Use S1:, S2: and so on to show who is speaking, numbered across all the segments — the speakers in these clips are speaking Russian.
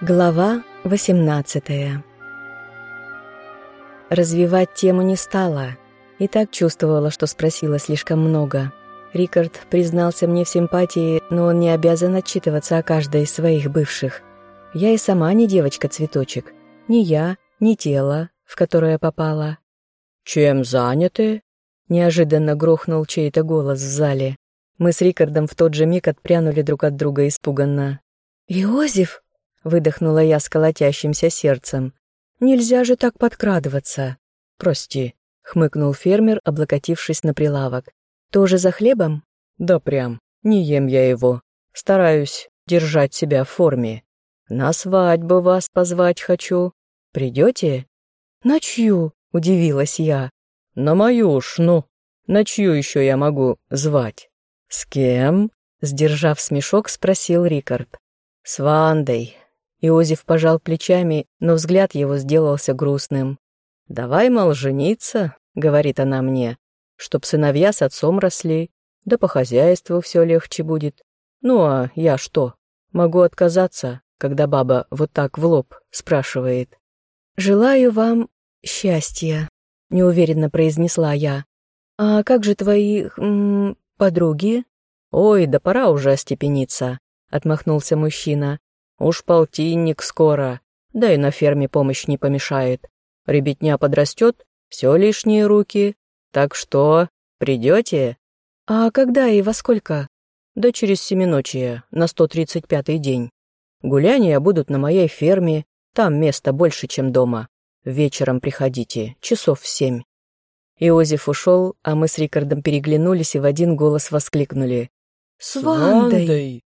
S1: Глава 18 Развивать тему не стала. И так чувствовала, что спросила слишком много. Рикард признался мне в симпатии, но он не обязан отчитываться о каждой из своих бывших. Я и сама не девочка-цветочек. Ни я, ни тело, в которое попала.
S2: «Чем заняты?»
S1: Неожиданно грохнул чей-то голос в зале. Мы с Рикардом в тот же миг отпрянули друг от друга испуганно. «Иозеф!» Выдохнула я с колотящимся сердцем. Нельзя же так подкрадываться.
S2: Прости,
S1: хмыкнул фермер, облокотившись на прилавок. Тоже за хлебом?
S2: Да прям, не ем я его. Стараюсь держать себя в форме. На свадьбу вас позвать хочу. Придете?
S1: На чью? Удивилась я.
S2: На мою уж, ну. На чью еще я могу звать? С кем?
S1: Сдержав смешок, спросил Рикард.
S2: С Вандой.
S1: Иозеф пожал плечами, но взгляд его сделался грустным.
S2: «Давай, мол, жениться», — говорит она мне, «чтоб сыновья с отцом росли, да по хозяйству все легче будет. Ну а я что, могу отказаться, когда баба вот так в лоб спрашивает?»
S1: «Желаю вам счастья», — неуверенно произнесла я. «А как же твои... М, подруги?»
S2: «Ой, да пора уже остепениться», — отмахнулся мужчина. Уж полтинник скоро, да и на ферме помощь не помешает. Ребятня подрастет, все лишние руки. Так что, придете?
S1: А когда и во сколько?
S2: Да через семиночие, на 135-й день. Гуляния будут на моей ферме, там места больше, чем дома. Вечером приходите, часов в семь.
S1: Иозеф ушел, а мы с Рикардом переглянулись и в один голос воскликнули.
S2: «С Вандой!»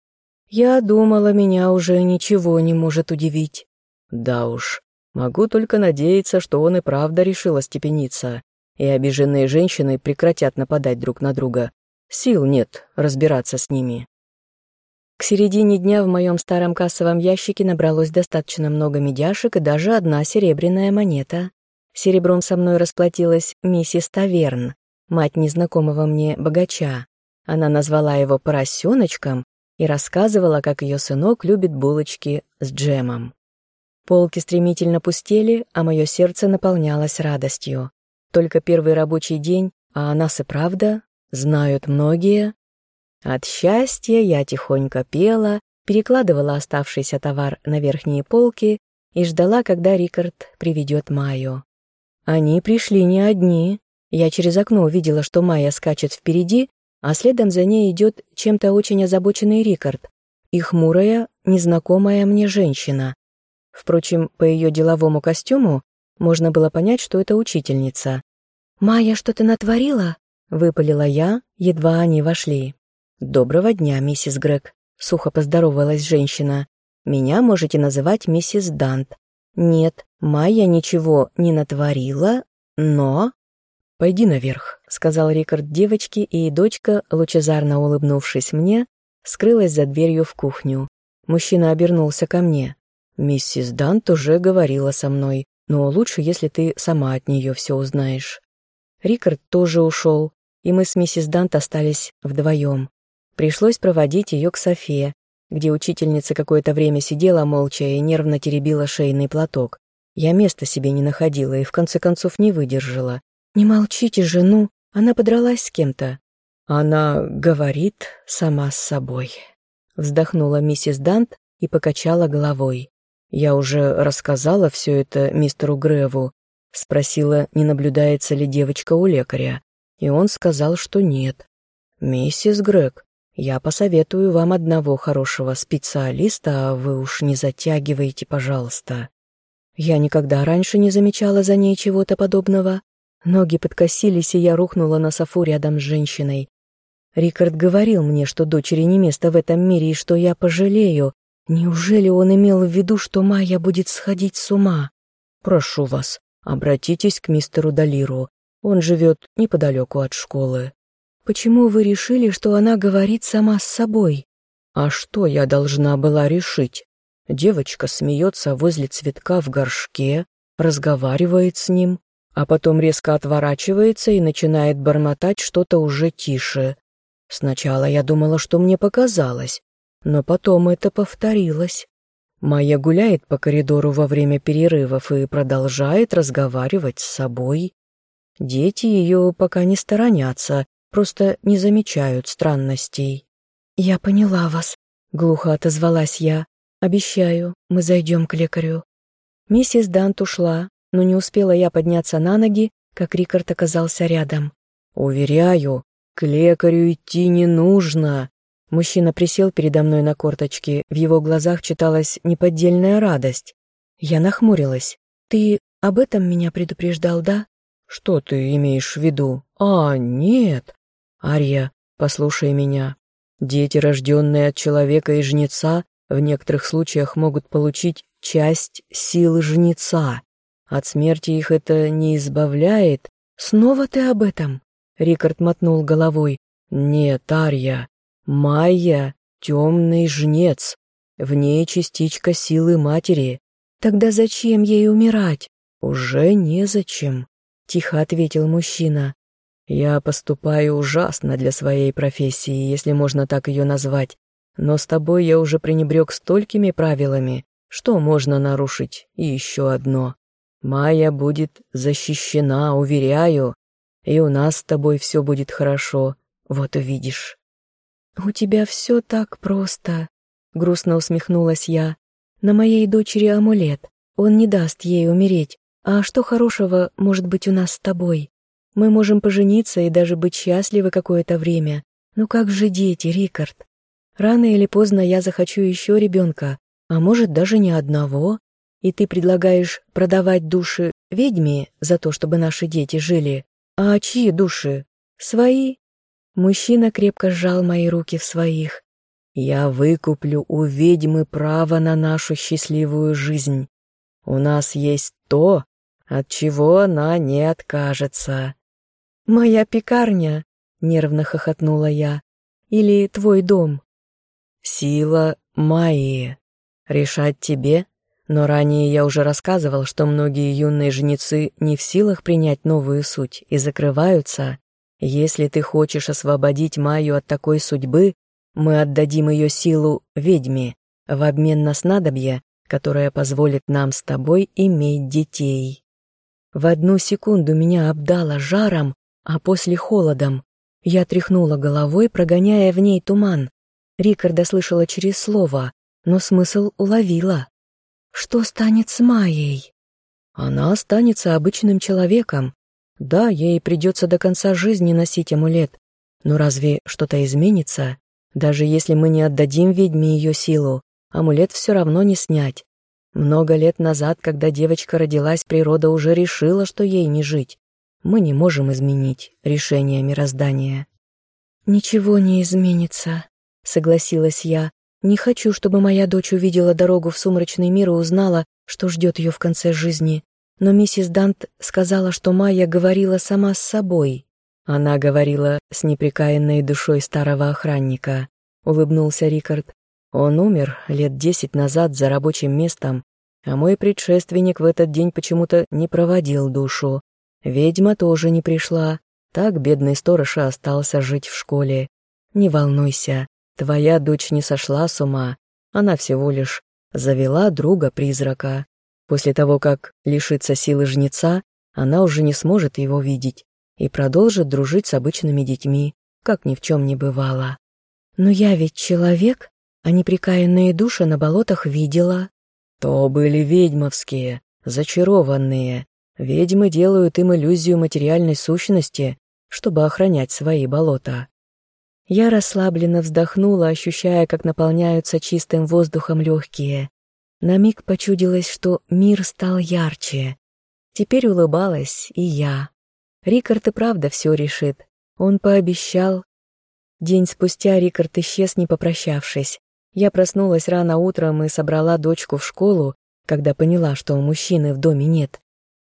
S1: Я думала, меня уже ничего не может удивить.
S2: Да уж, могу только надеяться, что он и правда решил остепениться, и обиженные женщины прекратят нападать друг на друга. Сил нет разбираться с ними.
S1: К середине дня в моем старом кассовом ящике набралось достаточно много медяшек и даже одна серебряная монета. Серебром со мной расплатилась миссис Таверн, мать незнакомого мне богача. Она назвала его поросеночком и рассказывала, как ее сынок любит булочки с джемом. Полки стремительно пустели, а мое сердце наполнялось радостью. Только первый рабочий день, а нас и правда знают многие. От счастья я тихонько пела, перекладывала оставшийся товар на верхние полки и ждала, когда Рикард приведет Майю. Они пришли не одни. Я через окно увидела, что Майя скачет впереди, а следом за ней идет чем-то очень озабоченный Рикард и хмурая, незнакомая мне женщина. Впрочем, по ее деловому костюму можно было понять, что это учительница. «Майя что-то натворила?» — выпалила я, едва они вошли. «Доброго дня, миссис Грег», — сухо поздоровалась женщина. «Меня можете называть миссис Дант. Нет, Майя ничего не натворила, но...» «Пойди наверх», — сказал Рикард девочке, и дочка, лучезарно улыбнувшись мне, скрылась за дверью в кухню. Мужчина обернулся ко мне. «Миссис Дант уже говорила со мной, но лучше, если ты сама от нее все узнаешь». Рикард тоже ушел, и мы с миссис Дант остались вдвоем. Пришлось проводить ее к Софе, где учительница какое-то время сидела молча и нервно теребила шейный платок. Я места себе не находила и в конце концов не выдержала. «Не молчите же, ну, она подралась с кем-то». «Она говорит сама с собой», — вздохнула миссис Дант и покачала головой. «Я уже рассказала все это мистеру Греву», — спросила, не наблюдается ли девочка у лекаря, и он сказал, что нет. «Миссис Грег, я посоветую вам одного хорошего специалиста, а вы уж не затягивайте, пожалуйста». Я никогда раньше не замечала за ней чего-то подобного, Ноги подкосились, и я рухнула на софу рядом с женщиной. Рикард говорил мне, что дочери не место в этом мире и что я пожалею. Неужели он имел в виду, что Майя будет сходить с ума? Прошу вас, обратитесь к мистеру Далиру. Он живет неподалеку от школы. Почему вы решили, что она говорит сама с собой? А что я должна была решить? Девочка смеется возле цветка в горшке, разговаривает с ним, а потом резко отворачивается и начинает бормотать что-то уже тише. Сначала я думала, что мне показалось, но потом это повторилось. Майя гуляет по коридору во время перерывов и продолжает разговаривать с собой. Дети ее пока не сторонятся, просто не замечают странностей.
S3: «Я поняла вас», — глухо отозвалась я. «Обещаю, мы зайдем к лекарю». Миссис Дант ушла, но не успела я подняться на ноги, как Рикард оказался рядом.
S1: «Уверяю, к лекарю идти не нужно», Мужчина присел передо мной на корточки, в его глазах читалась неподдельная радость. Я нахмурилась. «Ты об этом меня предупреждал, да?» «Что ты имеешь в виду?» «А, нет!» «Ария, послушай меня. Дети, рожденные от человека и жнеца, в некоторых случаях могут получить часть силы жнеца. От смерти их это не избавляет.
S3: Снова ты об этом?»
S1: Рикард мотнул головой. «Нет, Ария, Майя — темный жнец, в ней частичка силы матери.
S3: Тогда зачем ей умирать?
S1: Уже незачем, — тихо ответил мужчина. Я поступаю ужасно для своей профессии, если можно так ее назвать. Но с тобой я уже пренебрег столькими правилами, что можно нарушить, и еще одно. Майя будет защищена, уверяю, и у нас с тобой все будет хорошо, вот увидишь.
S3: «У тебя все так просто», — грустно усмехнулась я. «На моей дочери амулет. Он не даст ей умереть. А что хорошего может быть у нас с тобой? Мы можем пожениться и даже быть счастливы какое-то время. Ну как же дети, Рикард? Рано или поздно я захочу еще ребенка, а может даже не одного. И ты предлагаешь продавать души ведьме за то, чтобы наши дети жили. А чьи души? Свои Мужчина крепко сжал мои руки в своих. «Я выкуплю у ведьмы право на нашу счастливую жизнь. У нас есть то, от чего она не откажется». «Моя пекарня», — нервно хохотнула я, — «или твой дом».
S1: «Сила Майи. Решать тебе, но ранее я уже рассказывал, что многие юные жнецы не в силах принять новую суть и закрываются, если ты хочешь освободить Майю от такой судьбы, мы отдадим ее силу ведьме в обмен на снадобье, которое позволит нам с тобой иметь детей. В одну секунду меня обдало жаром, а после холодом. Я тряхнула головой, прогоняя в ней туман. Рикарда слышала через слово, но смысл уловила. Что станет с Майей? Она останется обычным человеком, да, ей придется до конца жизни носить амулет, но разве что-то изменится? Даже если мы не отдадим ведьме ее силу, амулет все равно не снять. Много лет назад, когда девочка родилась, природа уже решила, что ей не жить. Мы не можем изменить решение мироздания. «Ничего не изменится», — согласилась я. «Не хочу, чтобы моя дочь увидела дорогу в сумрачный мир и узнала, что ждет ее в конце жизни но миссис Дант сказала, что Майя говорила сама с собой. Она говорила с неприкаянной душой старого охранника, улыбнулся Рикард. Он умер лет десять назад за рабочим местом, а мой предшественник в этот день почему-то не проводил душу. Ведьма тоже не пришла, так бедный сторож и остался жить в школе. Не волнуйся, твоя дочь не сошла с ума, она всего лишь завела друга-призрака. После того, как лишится силы жнеца, она уже не сможет его видеть и продолжит дружить с обычными детьми, как ни в чем не бывало. Но я ведь человек, а неприкаянные души на болотах видела. То были ведьмовские, зачарованные. Ведьмы делают им иллюзию материальной сущности, чтобы охранять свои болота. Я расслабленно вздохнула, ощущая, как наполняются чистым воздухом легкие. На миг почудилось, что мир стал ярче. Теперь улыбалась и я. Рикард и правда все решит. Он пообещал. День спустя Рикард исчез, не попрощавшись. Я проснулась рано утром и собрала дочку в школу, когда поняла, что мужчины в доме нет.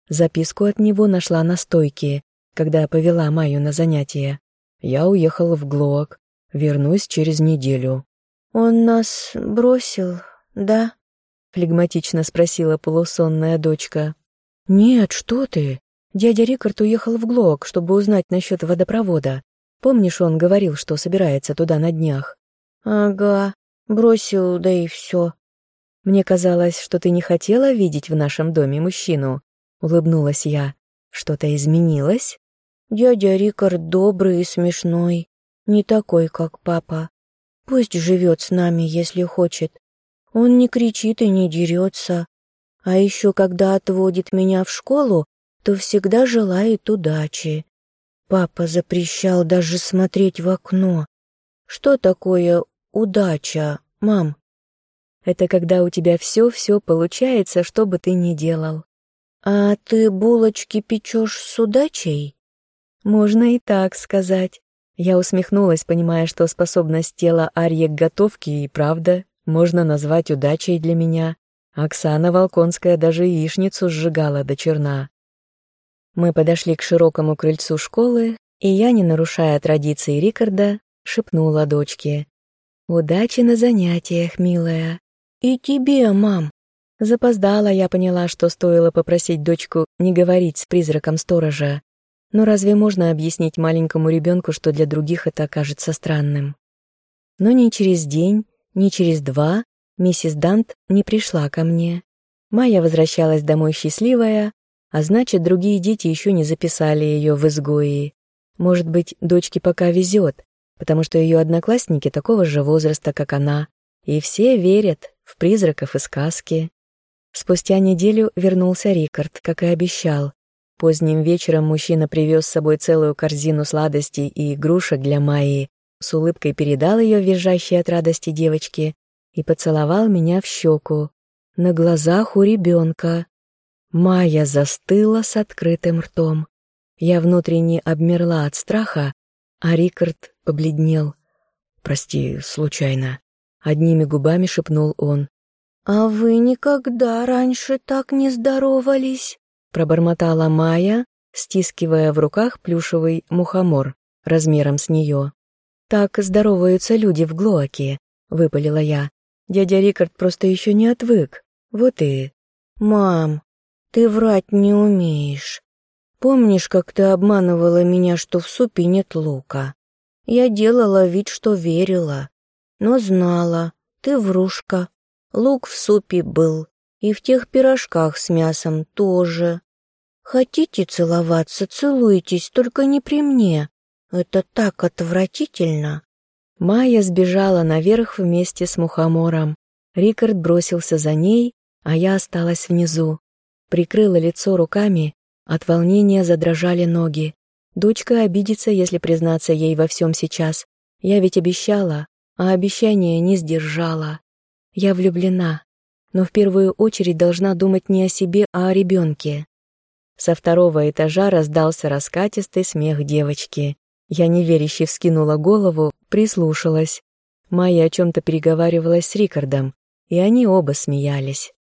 S1: Записку от него нашла на стойке, когда повела Майю на занятия. Я уехала в Глоак. Вернусь через неделю.
S3: «Он нас бросил, да?»
S1: флегматично спросила полусонная дочка.
S3: «Нет, что ты! Дядя Рикард уехал в Глок, чтобы узнать насчет водопровода. Помнишь, он говорил, что собирается туда на днях?» «Ага, бросил, да и все».
S1: Мне казалось, что ты не хотела видеть в нашем доме мужчину. Улыбнулась я. Что-то изменилось? Дядя Рикард добрый и смешной. Не такой, как папа. Пусть живет с нами, если хочет. Он не кричит и не дерется. А еще, когда отводит меня в школу, то всегда желает удачи. Папа запрещал даже смотреть в окно. Что такое удача, мам? Это когда у тебя все-все получается, что бы ты ни делал. А ты булочки печешь с удачей? Можно и так сказать. Я усмехнулась, понимая, что способность тела Арьи к готовке и правда можно назвать удачей для меня. Оксана Волконская даже яичницу сжигала до черна. Мы подошли к широкому крыльцу школы, и я, не нарушая традиции Рикарда, шепнула дочке. «Удачи на занятиях, милая!» «И тебе, мам!» Запоздала, я поняла, что стоило попросить дочку не говорить с призраком сторожа. Но разве можно объяснить маленькому ребенку, что для других это окажется странным? Но ни через день, ни через два миссис Дант не пришла ко мне. Майя возвращалась домой счастливая, а значит, другие дети еще не записали ее в изгои. Может быть, дочке пока везет, потому что ее одноклассники такого же возраста, как она, и все верят, в призраков и сказки. Спустя неделю вернулся Рикард, как и обещал. Поздним вечером мужчина привез с собой целую корзину сладостей и игрушек для Майи, с улыбкой передал ее визжащей от радости девочке и поцеловал меня в щеку, на глазах у ребенка. Майя застыла с открытым ртом. Я внутренне обмерла от страха, а Рикард побледнел. «Прости, случайно». Одними губами шепнул он. «А вы никогда раньше так не здоровались?» Пробормотала Майя, стискивая в руках плюшевый мухомор размером с нее. «Так здороваются люди в Глоаке», — выпалила я. «Дядя Рикард просто еще не отвык. Вот и...» «Мам, ты врать не умеешь. Помнишь, как ты обманывала меня, что в супе нет лука? Я делала вид, что верила но знала, ты врушка. Лук в супе был, и в тех пирожках с мясом тоже. Хотите целоваться, целуйтесь, только не при мне. Это так отвратительно. Майя сбежала наверх вместе с мухомором. Рикард бросился за ней, а я осталась внизу. Прикрыла лицо руками, от волнения задрожали ноги. Дочка обидится, если признаться ей во всем сейчас. Я ведь обещала, а обещание не сдержала. Я влюблена, но в первую очередь должна думать не о себе, а о ребенке. Со второго этажа раздался раскатистый смех девочки. Я неверяще вскинула голову, прислушалась. Майя о чем-то переговаривалась с Рикардом, и они оба смеялись.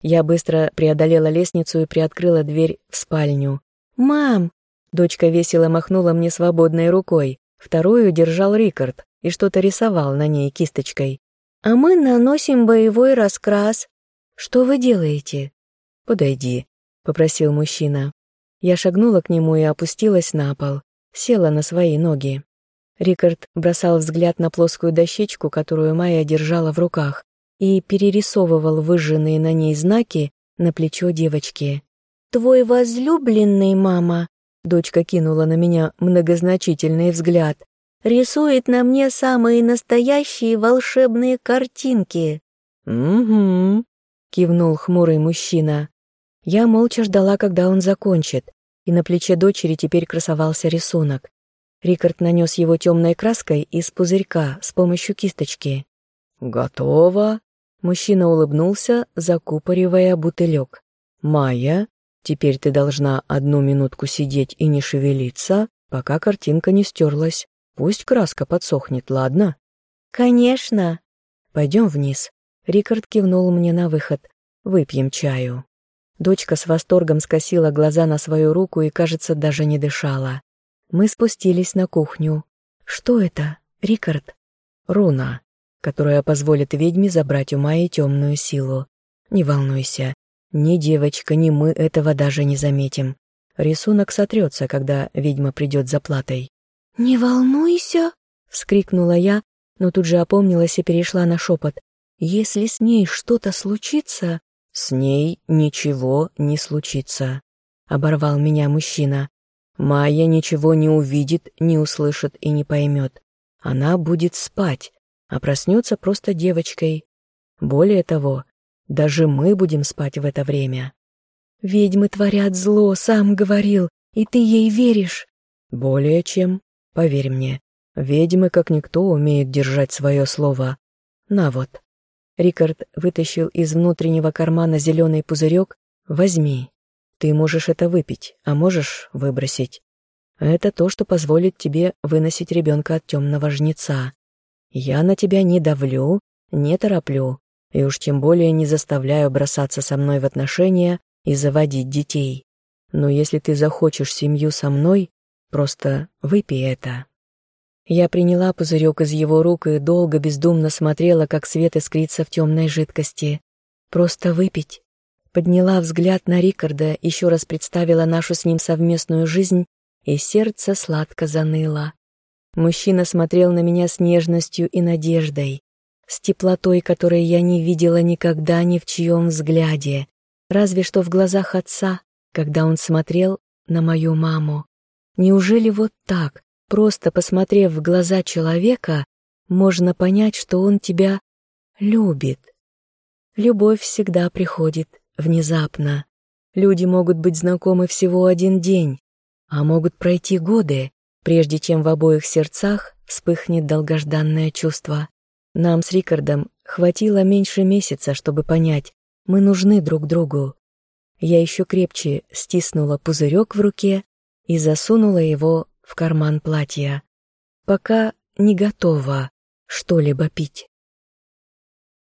S1: Я быстро преодолела лестницу и приоткрыла дверь в спальню. «Мам!» Дочка весело махнула мне свободной рукой. Вторую держал Рикард и что-то рисовал на ней кисточкой. «А мы наносим боевой раскрас. Что вы делаете?» «Подойди», — попросил мужчина. Я шагнула к нему и опустилась на пол, села на свои ноги. Рикард бросал взгляд на плоскую дощечку, которую Майя держала в руках, и перерисовывал выжженные на ней знаки на плечо девочки. «Твой возлюбленный, мама!» Дочка кинула на меня многозначительный взгляд рисует на мне самые настоящие волшебные картинки». «Угу», — кивнул хмурый мужчина. Я молча ждала, когда он закончит, и на плече дочери теперь красовался рисунок. Рикард нанес его темной краской из пузырька с помощью кисточки. «Готово!» Мужчина улыбнулся, закупоривая бутылек. «Майя, теперь ты должна одну минутку сидеть и не шевелиться, пока картинка не стерлась. Пусть краска подсохнет, ладно? Конечно. Пойдем вниз. Рикард кивнул мне на выход. Выпьем чаю. Дочка с восторгом скосила глаза на свою руку и, кажется, даже не дышала. Мы спустились на кухню. Что это, Рикард? Руна, которая позволит ведьме забрать у Майи темную силу. Не волнуйся, ни девочка, ни мы этого даже не заметим. Рисунок сотрется, когда ведьма придет за платой. «Не волнуйся!» — вскрикнула я, но тут же опомнилась и перешла на шепот.
S4: Если с ней что-то случится,
S1: с ней ничего не случится, оборвал меня мужчина. Майя ничего не увидит, не услышит и не поймет. Она будет спать, а проснется просто девочкой. Более того, даже мы будем спать в это время.
S4: Ведьмы творят зло, сам говорил, и ты ей веришь.
S1: Более чем, поверь мне, ведьмы, как никто, умеют держать свое слово. На вот. Рикард вытащил из внутреннего кармана зеленый пузырек. Возьми. Ты можешь это выпить, а можешь выбросить. Это то, что позволит тебе выносить ребенка от темного жнеца. Я на тебя не давлю, не тороплю, и уж тем более не заставляю бросаться со мной в отношения и заводить детей. Но если ты захочешь семью со мной, просто выпей это». Я приняла пузырек из его рук и долго бездумно смотрела, как свет искрится в темной жидкости. Просто выпить. Подняла взгляд на Рикарда, еще раз представила нашу с ним совместную жизнь, и сердце сладко заныло. Мужчина смотрел на меня с нежностью и надеждой, с теплотой, которой я не видела никогда ни в чьем взгляде, разве что в глазах отца, когда он смотрел на мою маму. Неужели вот так, просто посмотрев в глаза человека, можно понять, что он тебя любит? Любовь всегда приходит внезапно. Люди могут быть знакомы всего один день, а могут пройти годы, прежде чем в обоих сердцах вспыхнет долгожданное чувство. Нам с Рикардом хватило меньше месяца, чтобы понять, мы нужны друг другу. Я еще крепче стиснула пузырек в руке и засунула его в карман платья. Пока не готова что-либо пить.